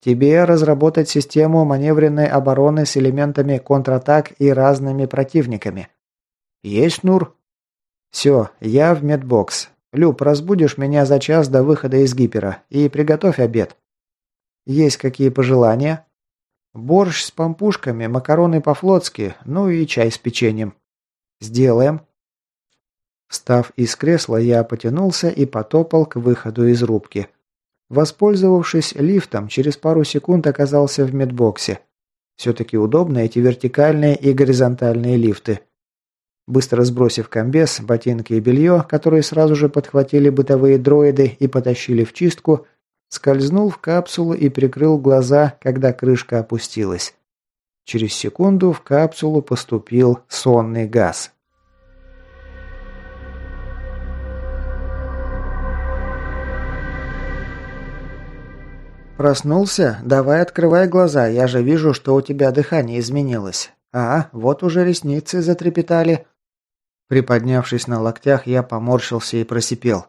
Speaker 1: Тебе разработать систему маневренной обороны с элементами контратак и разными противниками. Есть, Нур? Все, я в медбокс. Люб, разбудишь меня за час до выхода из гипера и приготовь обед. Есть какие пожелания? Борщ с пампушками, макароны по-флотски, ну и чай с печеньем. Сделаем. Встав из кресла, я потянулся и потопал к выходу из рубки. Воспользовавшись лифтом, через пару секунд оказался в медбоксе. Все-таки удобно эти вертикальные и горизонтальные лифты. Быстро сбросив комбез, ботинки и белье, которые сразу же подхватили бытовые дроиды и потащили в чистку, Скользнул в капсулу и прикрыл глаза, когда крышка опустилась. Через секунду в капсулу поступил сонный газ. «Проснулся? Давай открывай глаза, я же вижу, что у тебя дыхание изменилось. А, вот уже ресницы затрепетали». Приподнявшись на локтях, я поморщился и просипел.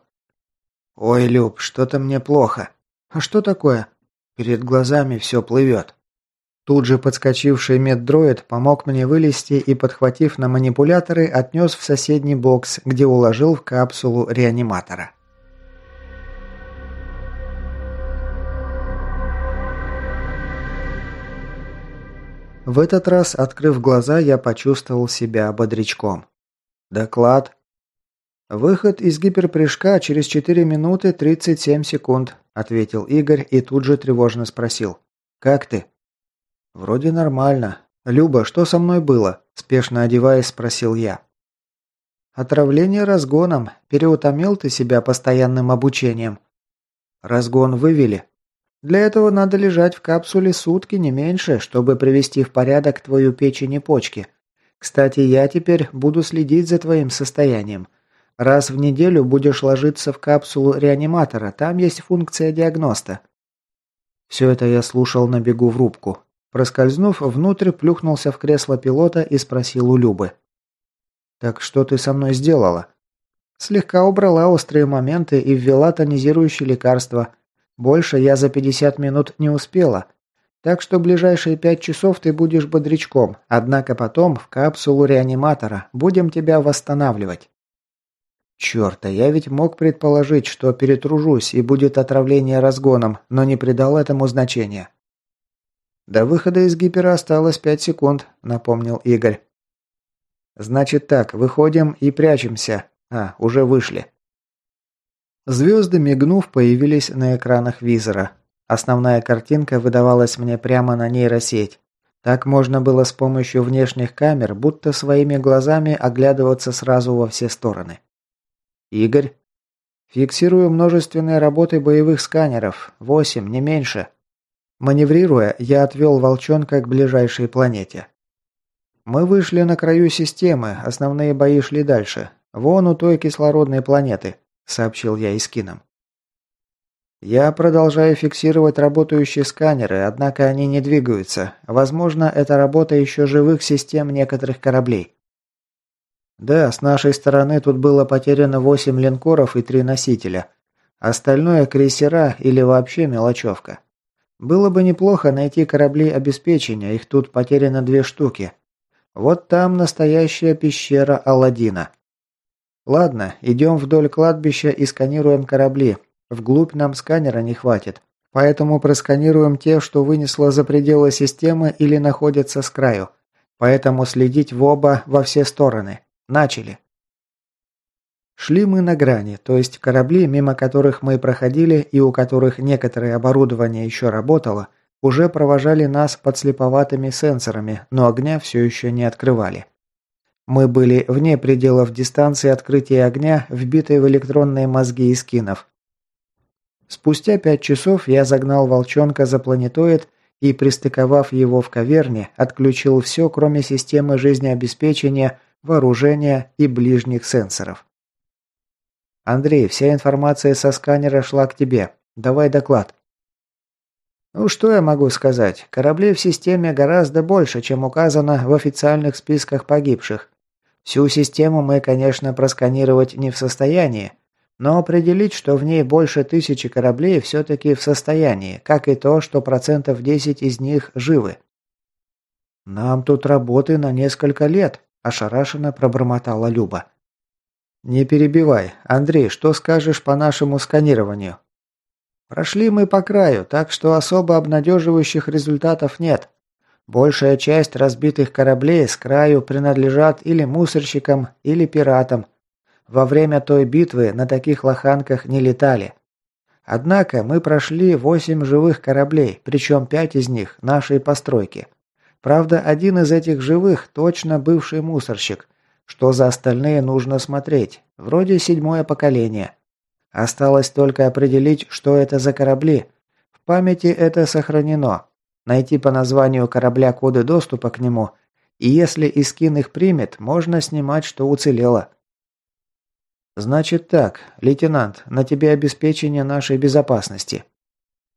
Speaker 1: «Ой, Люб, что-то мне плохо». «А что такое?» «Перед глазами все плывет». Тут же подскочивший меддроид помог мне вылезти и, подхватив на манипуляторы, отнес в соседний бокс, где уложил в капсулу реаниматора. В этот раз, открыв глаза, я почувствовал себя бодрячком. Доклад. Выход из гиперпрыжка через 4 минуты 37 секунд, ответил Игорь и тут же тревожно спросил. Как ты? Вроде нормально. Люба, что со мной было? спешно одеваясь, спросил я. Отравление разгоном. Переутомил ты себя постоянным обучением. Разгон вывели. Для этого надо лежать в капсуле сутки, не меньше, чтобы привести в порядок твою печень и почки. Кстати, я теперь буду следить за твоим состоянием. Раз в неделю будешь ложиться в капсулу реаниматора, там есть функция диагноста. Все это я слушал на бегу в рубку. Проскользнув внутрь, плюхнулся в кресло пилота и спросил у Любы. «Так что ты со мной сделала?» «Слегка убрала острые моменты и ввела тонизирующее лекарство. Больше я за 50 минут не успела. Так что ближайшие пять часов ты будешь бодрячком, однако потом в капсулу реаниматора будем тебя восстанавливать. Черт, а я ведь мог предположить, что перетружусь и будет отравление разгоном, но не придал этому значения. До выхода из гипера осталось пять секунд, напомнил Игорь. Значит так, выходим и прячемся. А, уже вышли. Звезды, мигнув, появились на экранах визора. Основная картинка выдавалась мне прямо на нейросеть. Так можно было с помощью внешних камер, будто своими глазами оглядываться сразу во все стороны. Игорь. Фиксирую множественные работы боевых сканеров. Восемь, не меньше. Маневрируя, я отвел волчонка к ближайшей планете. Мы вышли на краю системы, основные бои шли дальше. Вон у той кислородной планеты. – сообщил я Искинам. «Я продолжаю фиксировать работающие сканеры, однако они не двигаются. Возможно, это работа еще живых систем некоторых кораблей». «Да, с нашей стороны тут было потеряно восемь линкоров и три носителя. Остальное – крейсера или вообще мелочевка. Было бы неплохо найти корабли обеспечения, их тут потеряно две штуки. Вот там настоящая пещера Аладдина». Ладно, идем вдоль кладбища и сканируем корабли. Вглубь нам сканера не хватит. Поэтому просканируем те, что вынесло за пределы системы или находятся с краю. Поэтому следить в оба во все стороны. Начали. Шли мы на грани, то есть корабли, мимо которых мы проходили и у которых некоторое оборудование еще работало, уже провожали нас подслеповатыми сенсорами, но огня все еще не открывали. Мы были вне пределов дистанции открытия огня, вбитой в электронные мозги и скинов. Спустя пять часов я загнал волчонка за планетоид и, пристыковав его в каверне, отключил все, кроме системы жизнеобеспечения, вооружения и ближних сенсоров. «Андрей, вся информация со сканера шла к тебе. Давай доклад». Ну что я могу сказать? Кораблей в системе гораздо больше, чем указано в официальных списках погибших. Всю систему мы, конечно, просканировать не в состоянии, но определить, что в ней больше тысячи кораблей, все-таки в состоянии, как и то, что процентов 10 из них живы. «Нам тут работы на несколько лет», – ошарашенно пробормотала Люба. «Не перебивай. Андрей, что скажешь по нашему сканированию?» «Прошли мы по краю, так что особо обнадеживающих результатов нет. Большая часть разбитых кораблей с краю принадлежат или мусорщикам, или пиратам. Во время той битвы на таких лоханках не летали. Однако мы прошли восемь живых кораблей, причем пять из них – нашей постройки. Правда, один из этих живых точно бывший мусорщик. Что за остальные нужно смотреть. Вроде седьмое поколение. Осталось только определить, что это за корабли, памяти это сохранено. Найти по названию корабля коды доступа к нему, и если Искин их примет, можно снимать, что уцелело. Значит так, лейтенант, на тебе обеспечение нашей безопасности.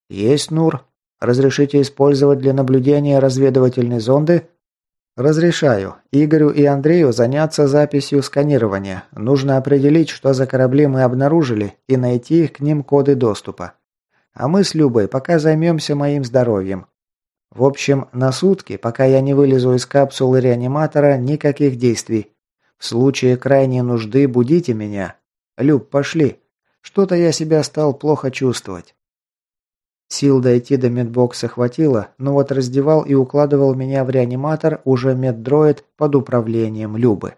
Speaker 1: Есть, Нур. Разрешите использовать для наблюдения разведывательные зонды? Разрешаю. Игорю и Андрею заняться записью сканирования. Нужно определить, что за корабли мы обнаружили, и найти к ним коды доступа. А мы с Любой пока займемся моим здоровьем. В общем, на сутки, пока я не вылезу из капсулы реаниматора, никаких действий. В случае крайней нужды будите меня. Люб, пошли. Что-то я себя стал плохо чувствовать. Сил дойти до медбокса хватило, но вот раздевал и укладывал меня в реаниматор уже меддроид под управлением Любы.